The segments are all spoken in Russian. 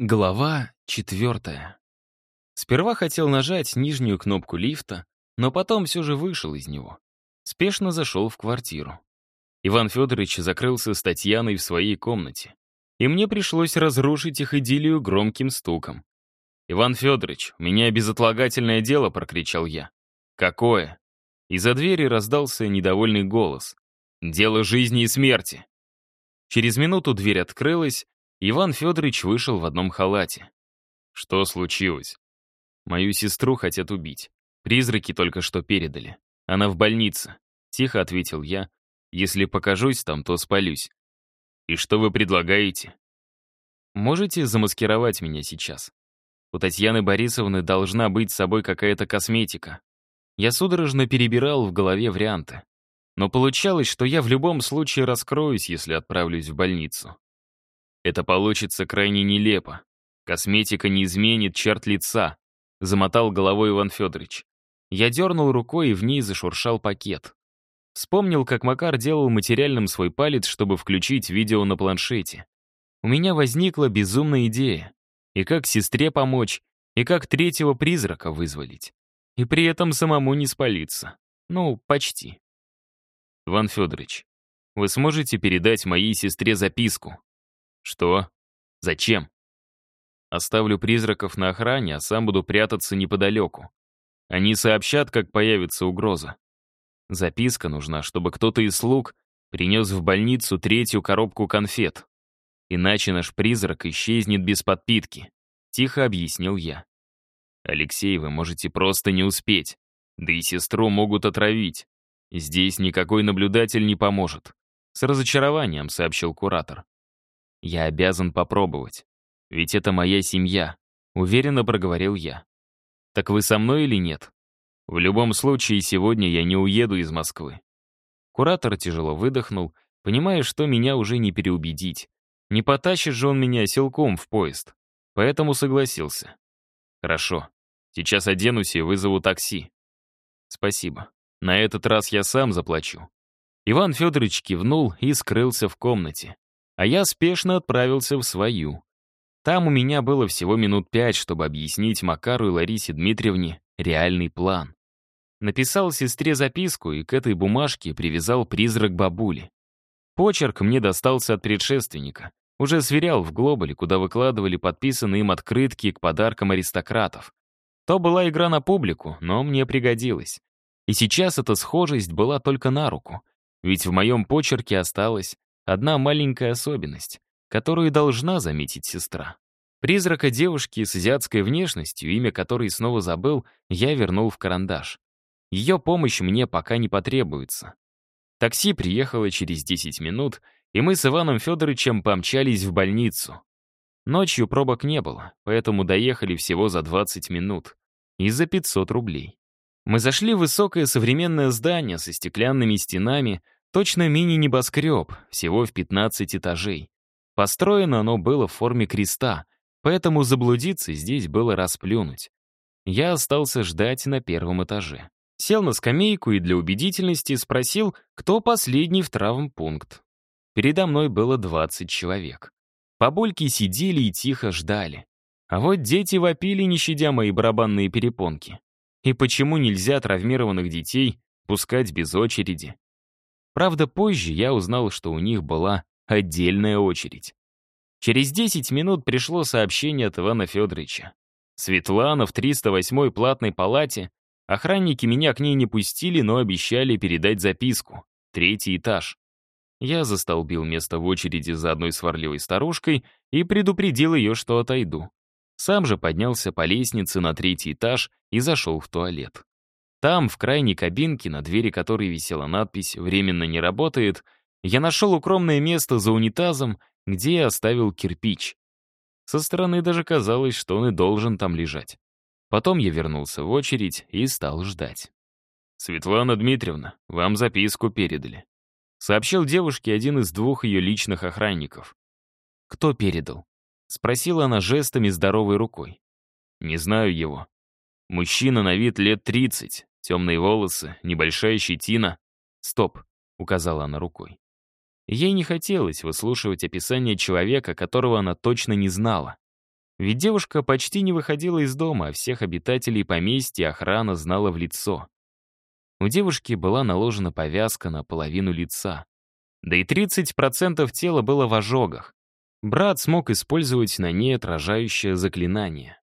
Глава четвертая. Сперва хотел нажать нижнюю кнопку лифта, но потом все же вышел из него. Спешно зашел в квартиру. Иван Федорович закрылся с Татьяной в своей комнате. И мне пришлось разрушить их идиллию громким стуком. «Иван Федорович, у меня безотлагательное дело», — прокричал я. «Какое?» Из-за двери раздался недовольный голос. «Дело жизни и смерти». Через минуту дверь открылась, Иван Федорович вышел в одном халате. Что случилось? Мою сестру хотят убить. Призраки только что передали. Она в больнице. Тихо ответил я. Если покажусь там, то спалюсь. И что вы предлагаете? Можете замаскировать меня сейчас? У Татьяны Борисовны должна быть с собой какая-то косметика. Я судорожно перебирал в голове варианты. Но получалось, что я в любом случае раскроюсь, если отправлюсь в больницу. Это получится крайне нелепо. Косметика не изменит черт лица, замотал головой Иван Федорович. Я дернул рукой, и в ней зашуршал пакет. Вспомнил, как Макар делал материальным свой палец, чтобы включить видео на планшете. У меня возникла безумная идея. И как сестре помочь, и как третьего призрака вызволить. И при этом самому не спалиться. Ну, почти. Иван Федорович, вы сможете передать моей сестре записку? Что? Зачем? Оставлю призраков на охране, а сам буду прятаться неподалеку. Они сообщат, как появится угроза. Записка нужна, чтобы кто-то из слуг принес в больницу третью коробку конфет. Иначе наш призрак исчезнет без подпитки. Тихо объяснил я. Алексей, вы можете просто не успеть. Да и сестру могут отравить. Здесь никакой наблюдатель не поможет. С разочарованием сообщил куратор. Я обязан попробовать. Ведь это моя семья, уверенно проговорил я. Так вы со мной или нет? В любом случае, сегодня я не уеду из Москвы. Куратор тяжело выдохнул, понимая, что меня уже не переубедить. Не потащит же он меня силком в поезд. Поэтому согласился. Хорошо. Сейчас оденусь и вызову такси. Спасибо. На этот раз я сам заплачу. Иван Федорович кивнул и скрылся в комнате а я спешно отправился в свою. Там у меня было всего минут пять, чтобы объяснить Макару и Ларисе Дмитриевне реальный план. Написал сестре записку и к этой бумажке привязал призрак бабули. Почерк мне достался от предшественника. Уже сверял в глобале, куда выкладывали подписанные им открытки к подаркам аристократов. То была игра на публику, но мне пригодилась. И сейчас эта схожесть была только на руку. Ведь в моем почерке осталось Одна маленькая особенность, которую должна заметить сестра. Призрака девушки с азиатской внешностью, имя которой снова забыл, я вернул в карандаш. Ее помощь мне пока не потребуется. Такси приехало через 10 минут, и мы с Иваном Федоровичем помчались в больницу. Ночью пробок не было, поэтому доехали всего за 20 минут. И за 500 рублей. Мы зашли в высокое современное здание со стеклянными стенами, Точно мини-небоскреб, всего в 15 этажей. Построено оно было в форме креста, поэтому заблудиться здесь было расплюнуть. Я остался ждать на первом этаже. Сел на скамейку и для убедительности спросил, кто последний в травмпункт. Передо мной было 20 человек. Побольки сидели и тихо ждали. А вот дети вопили, не щадя мои барабанные перепонки. И почему нельзя травмированных детей пускать без очереди? Правда, позже я узнал, что у них была отдельная очередь. Через 10 минут пришло сообщение от Ивана Федоровича. Светлана в 308-й платной палате. Охранники меня к ней не пустили, но обещали передать записку. Третий этаж. Я застолбил место в очереди за одной сварливой старушкой и предупредил ее, что отойду. Сам же поднялся по лестнице на третий этаж и зашел в туалет. Там, в крайней кабинке, на двери которой висела надпись «Временно не работает», я нашел укромное место за унитазом, где я оставил кирпич. Со стороны даже казалось, что он и должен там лежать. Потом я вернулся в очередь и стал ждать. «Светлана Дмитриевна, вам записку передали», — сообщил девушке один из двух ее личных охранников. «Кто передал?» — спросила она жестами здоровой рукой. «Не знаю его. Мужчина на вид лет тридцать, Темные волосы, небольшая щетина. «Стоп», — указала она рукой. Ей не хотелось выслушивать описание человека, которого она точно не знала. Ведь девушка почти не выходила из дома, а всех обитателей поместья охрана знала в лицо. У девушки была наложена повязка на половину лица. Да и 30% тела было в ожогах. Брат смог использовать на ней отражающее заклинание.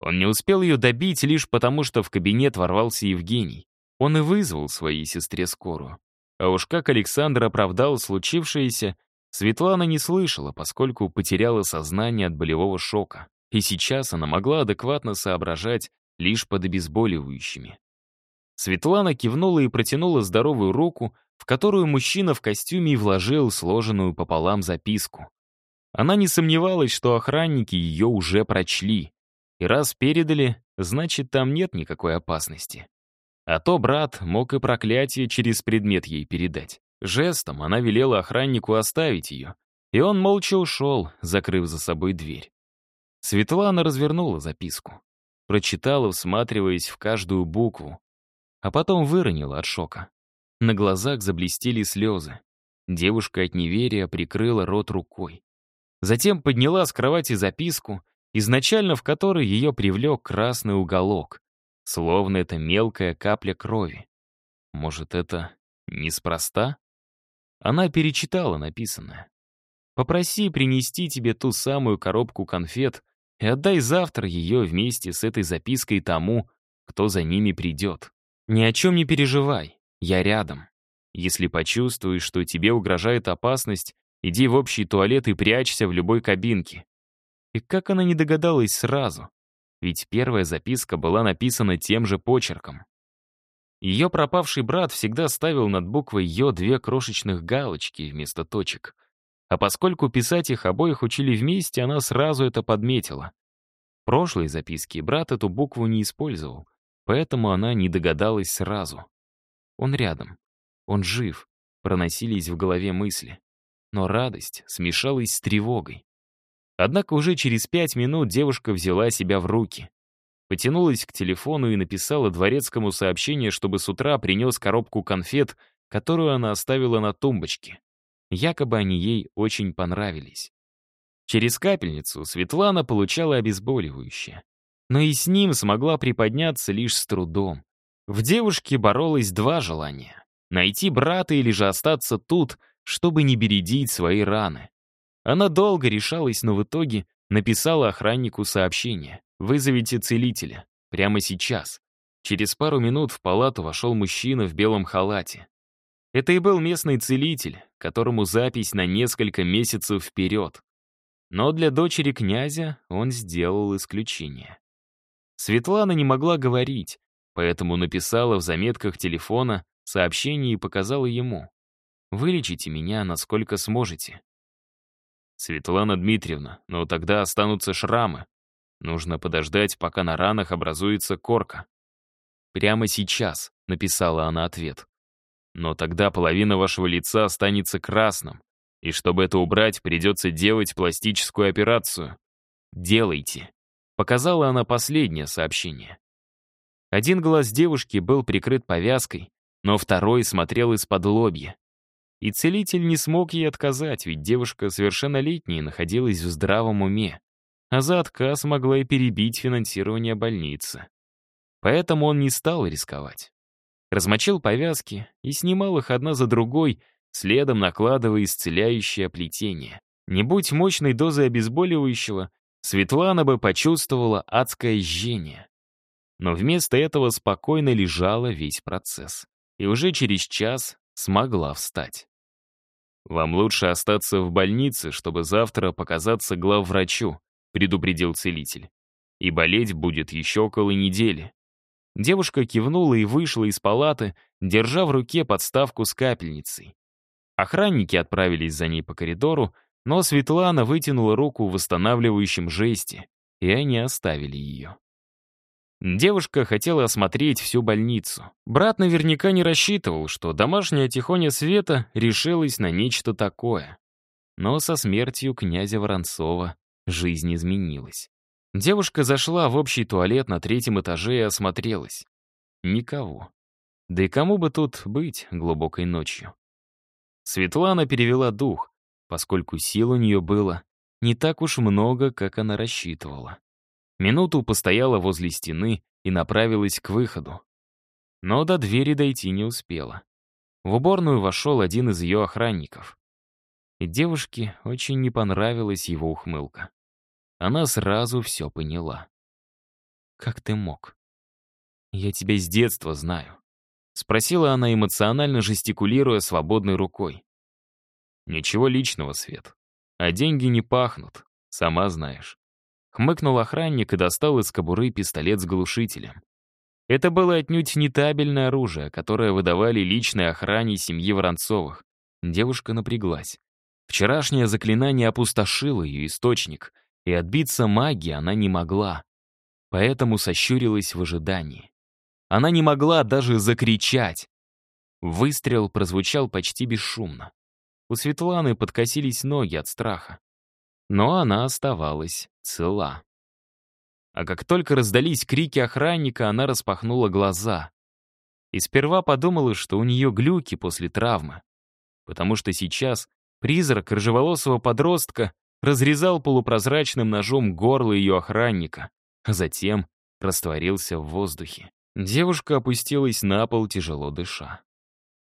Он не успел ее добить лишь потому, что в кабинет ворвался Евгений. Он и вызвал своей сестре скорую. А уж как Александр оправдал случившееся, Светлана не слышала, поскольку потеряла сознание от болевого шока. И сейчас она могла адекватно соображать лишь под обезболивающими. Светлана кивнула и протянула здоровую руку, в которую мужчина в костюме вложил сложенную пополам записку. Она не сомневалась, что охранники ее уже прочли. И раз передали, значит, там нет никакой опасности. А то брат мог и проклятие через предмет ей передать. Жестом она велела охраннику оставить ее, и он молча ушел, закрыв за собой дверь. Светлана развернула записку, прочитала, всматриваясь в каждую букву, а потом выронила от шока. На глазах заблестели слезы. Девушка от неверия прикрыла рот рукой. Затем подняла с кровати записку, изначально в которой ее привлек красный уголок, словно это мелкая капля крови. Может, это неспроста? Она перечитала написанное. «Попроси принести тебе ту самую коробку конфет и отдай завтра ее вместе с этой запиской тому, кто за ними придет. Ни о чем не переживай, я рядом. Если почувствуешь, что тебе угрожает опасность, иди в общий туалет и прячься в любой кабинке». И как она не догадалась сразу? Ведь первая записка была написана тем же почерком. Ее пропавший брат всегда ставил над буквой «Ё» две крошечных галочки вместо точек. А поскольку писать их обоих учили вместе, она сразу это подметила. В прошлой записке брат эту букву не использовал, поэтому она не догадалась сразу. Он рядом, он жив, проносились в голове мысли. Но радость смешалась с тревогой. Однако уже через пять минут девушка взяла себя в руки. Потянулась к телефону и написала дворецкому сообщение, чтобы с утра принес коробку конфет, которую она оставила на тумбочке. Якобы они ей очень понравились. Через капельницу Светлана получала обезболивающее. Но и с ним смогла приподняться лишь с трудом. В девушке боролось два желания — найти брата или же остаться тут, чтобы не бередить свои раны. Она долго решалась, но в итоге написала охраннику сообщение. «Вызовите целителя. Прямо сейчас». Через пару минут в палату вошел мужчина в белом халате. Это и был местный целитель, которому запись на несколько месяцев вперед. Но для дочери князя он сделал исключение. Светлана не могла говорить, поэтому написала в заметках телефона сообщение и показала ему. «Вылечите меня, насколько сможете». «Светлана Дмитриевна, но тогда останутся шрамы», Нужно подождать, пока на ранах образуется корка. «Прямо сейчас», — написала она ответ. «Но тогда половина вашего лица останется красным, и чтобы это убрать, придется делать пластическую операцию. Делайте», — показала она последнее сообщение. Один глаз девушки был прикрыт повязкой, но второй смотрел из-под лобья. И целитель не смог ей отказать, ведь девушка совершеннолетняя находилась в здравом уме а за отказ могла и перебить финансирование больницы. Поэтому он не стал рисковать. Размочил повязки и снимал их одна за другой, следом накладывая исцеляющее плетение. Не будь мощной дозы обезболивающего, Светлана бы почувствовала адское жжение. Но вместо этого спокойно лежала весь процесс. И уже через час смогла встать. «Вам лучше остаться в больнице, чтобы завтра показаться главврачу», — предупредил целитель. «И болеть будет еще около недели». Девушка кивнула и вышла из палаты, держа в руке подставку с капельницей. Охранники отправились за ней по коридору, но Светлана вытянула руку в восстанавливающем жесте, и они оставили ее. Девушка хотела осмотреть всю больницу. Брат наверняка не рассчитывал, что домашняя тихоня Света решилась на нечто такое. Но со смертью князя Воронцова Жизнь изменилась. Девушка зашла в общий туалет на третьем этаже и осмотрелась. Никого. Да и кому бы тут быть глубокой ночью? Светлана перевела дух, поскольку сил у нее было не так уж много, как она рассчитывала. Минуту постояла возле стены и направилась к выходу. Но до двери дойти не успела. В уборную вошел один из ее охранников. И девушке очень не понравилась его ухмылка. Она сразу все поняла. «Как ты мог? Я тебя с детства знаю», — спросила она, эмоционально жестикулируя свободной рукой. «Ничего личного, Свет. А деньги не пахнут, сама знаешь». Хмыкнул охранник и достал из кобуры пистолет с глушителем. Это было отнюдь не табельное оружие, которое выдавали личной охране семьи Воронцовых. Девушка напряглась. Вчерашнее заклинание опустошило ее источник, и отбиться магии она не могла. Поэтому сощурилась в ожидании. Она не могла даже закричать. Выстрел прозвучал почти бесшумно. У Светланы подкосились ноги от страха. Но она оставалась цела. А как только раздались крики охранника, она распахнула глаза. И сперва подумала, что у нее глюки после травмы. Потому что сейчас призрак рыжеволосого подростка разрезал полупрозрачным ножом горло ее охранника, а затем растворился в воздухе. Девушка опустилась на пол, тяжело дыша.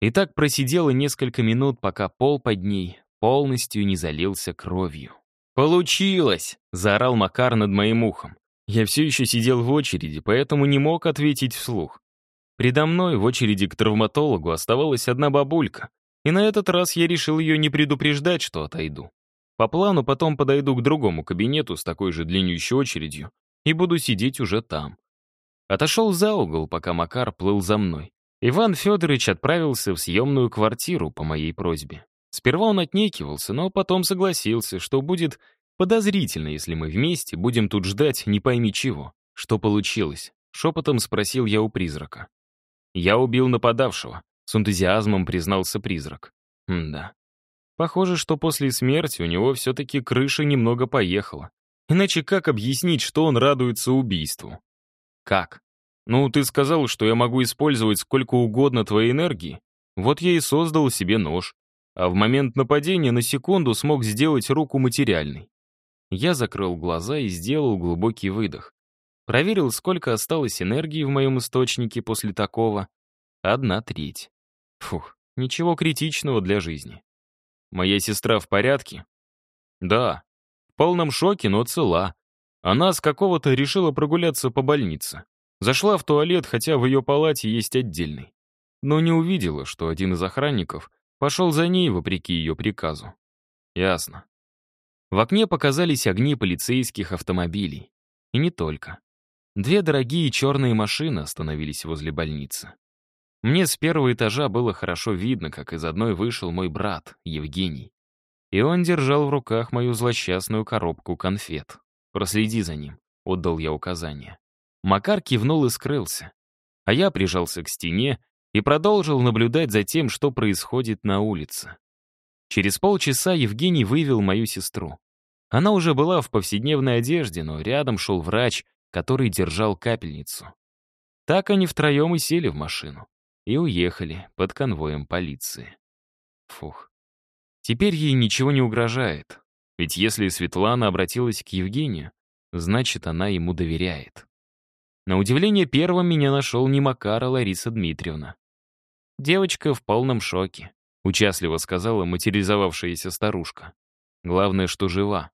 И так просидела несколько минут, пока пол под ней полностью не залился кровью. «Получилось!» — заорал Макар над моим ухом. Я все еще сидел в очереди, поэтому не мог ответить вслух. Предо мной в очереди к травматологу оставалась одна бабулька, и на этот раз я решил ее не предупреждать, что отойду. По плану потом подойду к другому кабинету с такой же длиннющей очередью и буду сидеть уже там. Отошел за угол, пока Макар плыл за мной. Иван Федорович отправился в съемную квартиру по моей просьбе. Сперва он отнекивался, но потом согласился, что будет подозрительно, если мы вместе будем тут ждать не пойми чего. Что получилось? Шепотом спросил я у призрака. Я убил нападавшего. С энтузиазмом признался призрак. М да. Похоже, что после смерти у него все-таки крыша немного поехала. Иначе как объяснить, что он радуется убийству? Как? Ну, ты сказал, что я могу использовать сколько угодно твоей энергии. Вот я и создал себе нож. А в момент нападения на секунду смог сделать руку материальной. Я закрыл глаза и сделал глубокий выдох. Проверил, сколько осталось энергии в моем источнике после такого. Одна треть. Фух, ничего критичного для жизни. Моя сестра в порядке? Да. В полном шоке, но цела. Она с какого-то решила прогуляться по больнице. Зашла в туалет, хотя в ее палате есть отдельный. Но не увидела, что один из охранников пошел за ней вопреки ее приказу. Ясно. В окне показались огни полицейских автомобилей. И не только. Две дорогие черные машины остановились возле больницы. Мне с первого этажа было хорошо видно, как из одной вышел мой брат, Евгений. И он держал в руках мою злосчастную коробку конфет. «Проследи за ним», — отдал я указание. Макар кивнул и скрылся. А я прижался к стене и продолжил наблюдать за тем, что происходит на улице. Через полчаса Евгений вывел мою сестру. Она уже была в повседневной одежде, но рядом шел врач, который держал капельницу. Так они втроем и сели в машину и уехали под конвоем полиции. Фух. Теперь ей ничего не угрожает, ведь если Светлана обратилась к Евгению, значит, она ему доверяет. На удивление первым меня нашел не Макар, а Лариса Дмитриевна. «Девочка в полном шоке», — участливо сказала материализовавшаяся старушка. «Главное, что жива».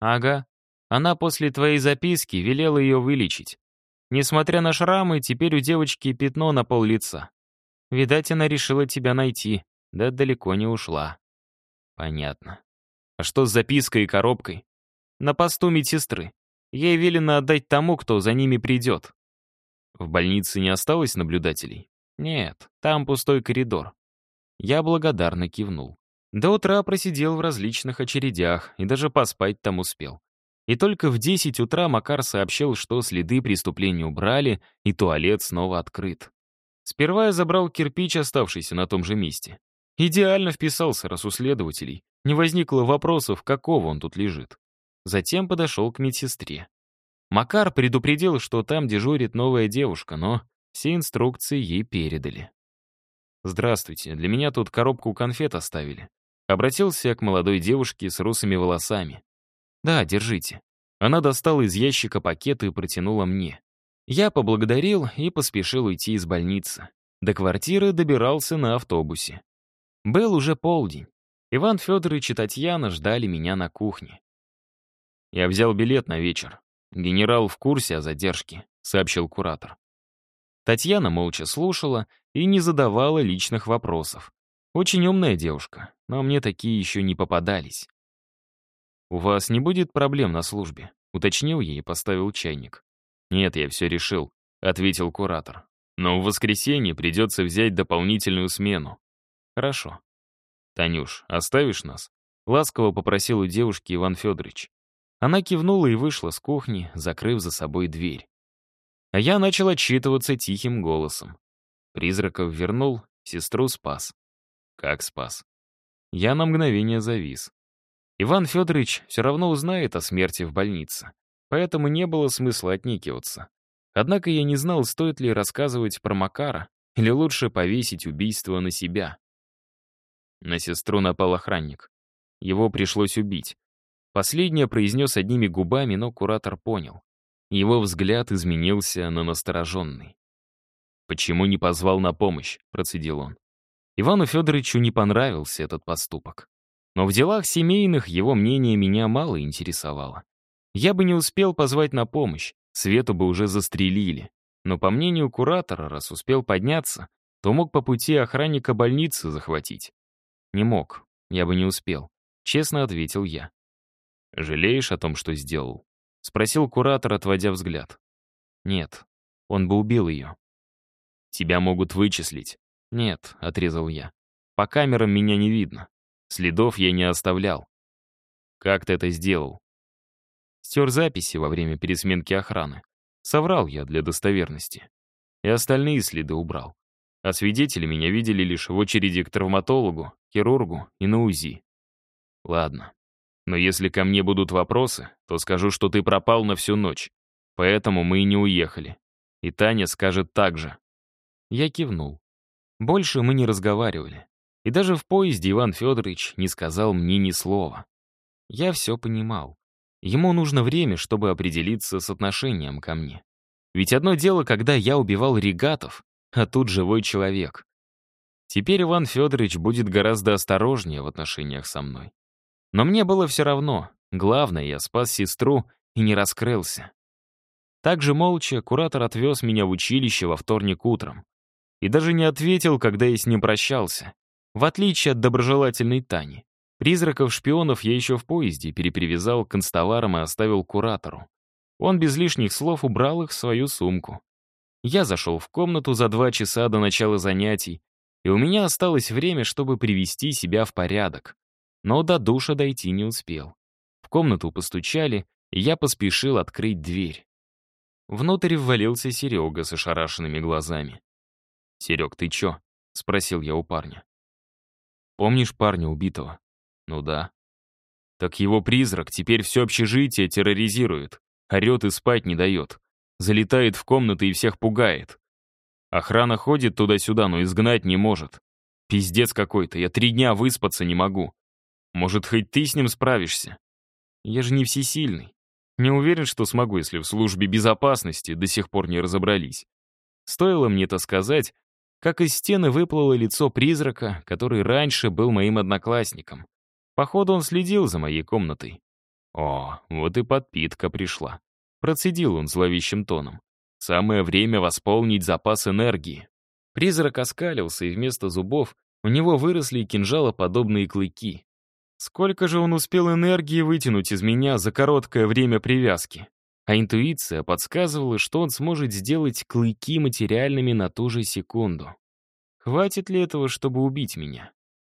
«Ага. Она после твоей записки велела ее вылечить. Несмотря на шрамы, теперь у девочки пятно на пол лица. Видать, она решила тебя найти, да далеко не ушла. Понятно. А что с запиской и коробкой? На посту медсестры. Ей велено отдать тому, кто за ними придет. В больнице не осталось наблюдателей? Нет, там пустой коридор. Я благодарно кивнул. До утра просидел в различных очередях и даже поспать там успел. И только в 10 утра Макар сообщил, что следы преступления убрали, и туалет снова открыт. Сперва я забрал кирпич, оставшийся на том же месте. Идеально вписался, раз у следователей. Не возникло вопросов, какого он тут лежит. Затем подошел к медсестре. Макар предупредил, что там дежурит новая девушка, но все инструкции ей передали. «Здравствуйте, для меня тут коробку конфет оставили». Обратился я к молодой девушке с русыми волосами. «Да, держите». Она достала из ящика пакеты и протянула мне. Я поблагодарил и поспешил уйти из больницы. До квартиры добирался на автобусе. Был уже полдень. Иван Федорович и Татьяна ждали меня на кухне. «Я взял билет на вечер. Генерал в курсе о задержке», — сообщил куратор. Татьяна молча слушала и не задавала личных вопросов. Очень умная девушка, но мне такие еще не попадались. «У вас не будет проблем на службе?» — уточнил ей и поставил чайник. «Нет, я все решил», — ответил куратор. «Но в воскресенье придется взять дополнительную смену». «Хорошо». «Танюш, оставишь нас?» — ласково попросил у девушки Иван Федорович. Она кивнула и вышла с кухни, закрыв за собой дверь. А я начал отчитываться тихим голосом. Призраков вернул, сестру спас. Как спас? Я на мгновение завис. Иван Федорович все равно узнает о смерти в больнице, поэтому не было смысла отникиваться. Однако я не знал, стоит ли рассказывать про Макара, или лучше повесить убийство на себя. На сестру напал охранник. Его пришлось убить. Последнее произнес одними губами, но куратор понял. Его взгляд изменился на настороженный. «Почему не позвал на помощь?» — процедил он. Ивану Федоровичу не понравился этот поступок. Но в делах семейных его мнение меня мало интересовало. Я бы не успел позвать на помощь, Свету бы уже застрелили. Но по мнению куратора, раз успел подняться, то мог по пути охранника больницы захватить. Не мог, я бы не успел. Честно ответил я. «Жалеешь о том, что сделал?» — спросил куратор, отводя взгляд. «Нет, он бы убил ее». «Тебя могут вычислить». «Нет», — отрезал я. «По камерам меня не видно. Следов я не оставлял». «Как ты это сделал?» Стер записи во время пересменки охраны. Соврал я для достоверности. И остальные следы убрал. А свидетели меня видели лишь в очереди к травматологу, хирургу и на УЗИ. Ладно, но если ко мне будут вопросы, то скажу, что ты пропал на всю ночь. Поэтому мы и не уехали. И Таня скажет так же. Я кивнул. Больше мы не разговаривали. И даже в поезде Иван Федорович не сказал мне ни слова. Я все понимал. Ему нужно время, чтобы определиться с отношением ко мне. Ведь одно дело, когда я убивал регатов, а тут живой человек. Теперь Иван Федорович будет гораздо осторожнее в отношениях со мной. Но мне было все равно. Главное, я спас сестру и не раскрылся. Также молча куратор отвез меня в училище во вторник утром. И даже не ответил, когда я с ним прощался. В отличие от доброжелательной Тани. Призраков-шпионов я еще в поезде перепривязал к констоварам и оставил куратору. Он без лишних слов убрал их в свою сумку. Я зашел в комнату за два часа до начала занятий, и у меня осталось время, чтобы привести себя в порядок но до душа дойти не успел. В комнату постучали, и я поспешил открыть дверь. Внутрь ввалился Серега с ошарашенными глазами. «Серег, ты чё?» — спросил я у парня. «Помнишь парня убитого?» «Ну да». «Так его призрак теперь все общежитие терроризирует, орет и спать не дает, залетает в комнаты и всех пугает. Охрана ходит туда-сюда, но изгнать не может. Пиздец какой-то, я три дня выспаться не могу. Может, хоть ты с ним справишься? Я же не всесильный. Не уверен, что смогу, если в службе безопасности до сих пор не разобрались. Стоило мне это сказать, как из стены выплыло лицо призрака, который раньше был моим одноклассником. Походу, он следил за моей комнатой. О, вот и подпитка пришла. Процедил он зловещим тоном. Самое время восполнить запас энергии. Призрак оскалился, и вместо зубов у него выросли кинжалоподобные клыки. Сколько же он успел энергии вытянуть из меня за короткое время привязки? А интуиция подсказывала, что он сможет сделать клыки материальными на ту же секунду. Хватит ли этого, чтобы убить меня?